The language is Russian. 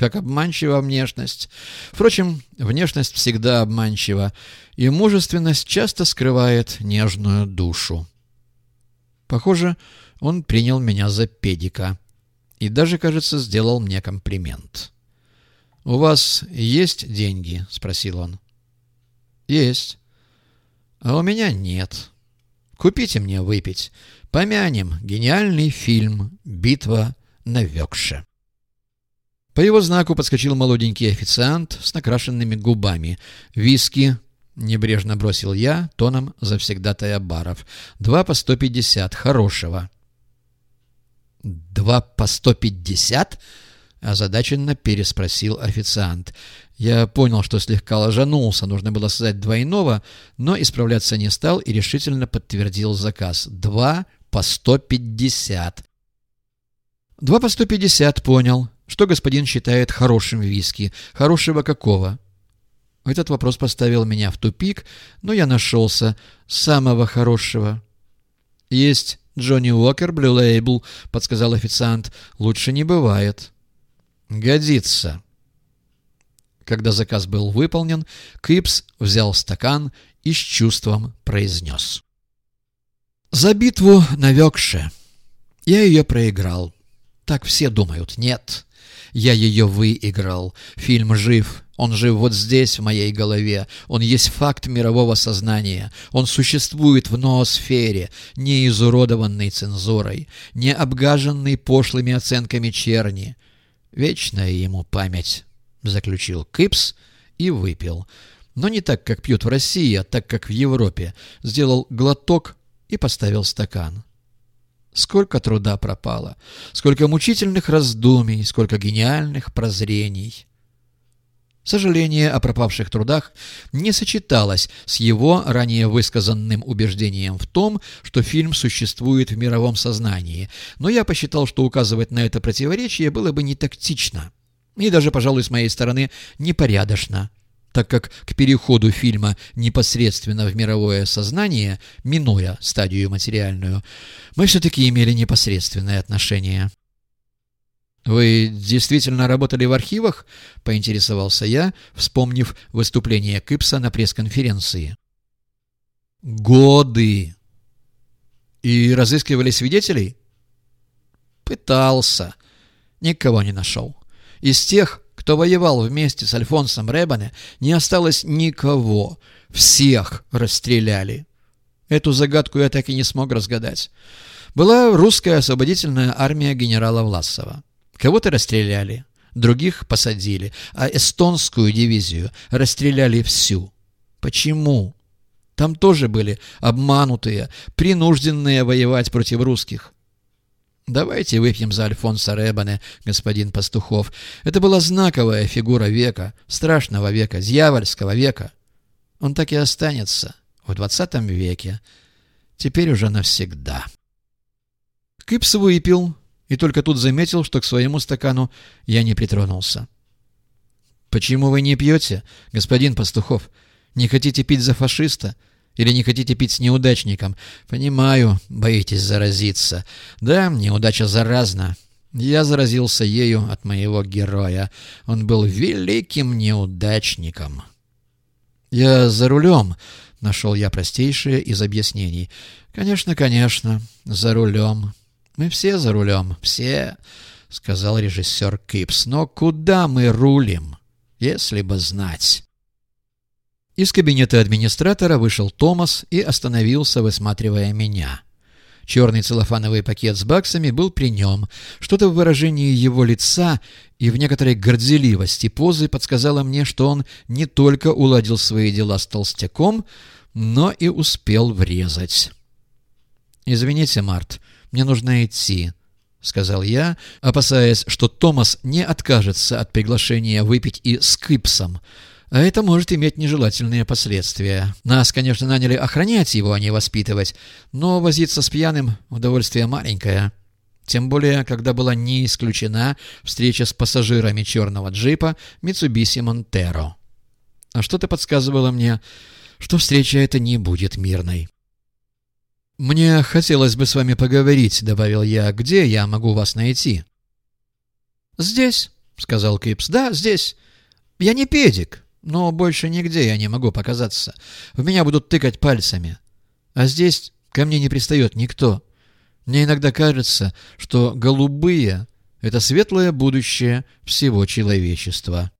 как обманчива внешность. Впрочем, внешность всегда обманчива, и мужественность часто скрывает нежную душу. Похоже, он принял меня за педика и даже, кажется, сделал мне комплимент. «У вас есть деньги?» — спросил он. «Есть». «А у меня нет. Купите мне выпить. Помянем гениальный фильм «Битва на Векше». По его знаку подскочил молоденький официант с накрашенными губами. «Виски!» — небрежно бросил я, тоном завсегдатая баров. «Два по сто пятьдесят. Хорошего». «Два по сто пятьдесят?» — озадаченно переспросил официант. Я понял, что слегка ложанулся, нужно было сказать двойного, но исправляться не стал и решительно подтвердил заказ. «Два по сто пятьдесят». «Два по сто пятьдесят, понял». Что господин считает хорошим виски? Хорошего какого? Этот вопрос поставил меня в тупик, но я нашелся самого хорошего. Есть Джонни Уокер, Блю Лейбл, подсказал официант. Лучше не бывает. Годится. Когда заказ был выполнен, Кипс взял стакан и с чувством произнес. «За битву навекше. Я ее проиграл. Так все думают. Нет. Я ее выиграл. Фильм жив. Он жив вот здесь, в моей голове. Он есть факт мирового сознания. Он существует в ноосфере, не изуродованный цензурой, не обгаженный пошлыми оценками черни. Вечная ему память, — заключил Кипс и выпил. Но не так, как пьют в России, а так, как в Европе. Сделал глоток и поставил стакан. Сколько труда пропало, сколько мучительных раздумий, сколько гениальных прозрений. Сожаление о пропавших трудах не сочеталось с его ранее высказанным убеждением в том, что фильм существует в мировом сознании, но я посчитал, что указывать на это противоречие было бы не тактично и даже, пожалуй, с моей стороны, непорядочно так как к переходу фильма непосредственно в мировое сознание, минуя стадию материальную, мы все-таки имели непосредственное отношение. «Вы действительно работали в архивах?» — поинтересовался я, вспомнив выступление Кипса на пресс-конференции. «Годы!» «И разыскивали свидетелей?» «Пытался. Никого не нашел. Из тех, кто воевал вместе с Альфонсом Ребане, не осталось никого. Всех расстреляли. Эту загадку я так и не смог разгадать. Была русская освободительная армия генерала Власова. Кого-то расстреляли, других посадили, а эстонскую дивизию расстреляли всю. Почему? Там тоже были обманутые, принужденные воевать против русских. «Давайте выпьем за Альфонса Ребане, господин Пастухов. Это была знаковая фигура века, страшного века, дьявольского века. Он так и останется в двадцатом веке, теперь уже навсегда». Кипс выпил и только тут заметил, что к своему стакану я не притронулся. «Почему вы не пьете, господин Пастухов? Не хотите пить за фашиста?» Или не хотите пить с неудачником? Понимаю, боитесь заразиться. Да, неудача заразна. Я заразился ею от моего героя. Он был великим неудачником. Я за рулем, нашел я простейшее из объяснений. Конечно, конечно, за рулем. Мы все за рулем, все, сказал режиссер Кипс. Но куда мы рулим, если бы знать? Из кабинета администратора вышел Томас и остановился, высматривая меня. Черный целлофановый пакет с баксами был при нем. Что-то в выражении его лица и в некоторой горделивости позы подсказало мне, что он не только уладил свои дела с толстяком, но и успел врезать. «Извините, Март, мне нужно идти», — сказал я, опасаясь, что Томас не откажется от приглашения выпить и с Кипсом, а это может иметь нежелательные последствия. Нас, конечно, наняли охранять его, а не воспитывать, но возиться с пьяным — удовольствие маленькое. Тем более, когда была не исключена встреча с пассажирами черного джипа Mitsubishi Montero. А что-то подсказывало мне, что встреча эта не будет мирной. «Мне хотелось бы с вами поговорить», — добавил я. «Где я могу вас найти?» «Здесь», сказал Кипс. «Да, здесь. Я не педик, но больше нигде я не могу показаться. В меня будут тыкать пальцами. А здесь ко мне не пристает никто. Мне иногда кажется, что голубые — это светлое будущее всего человечества».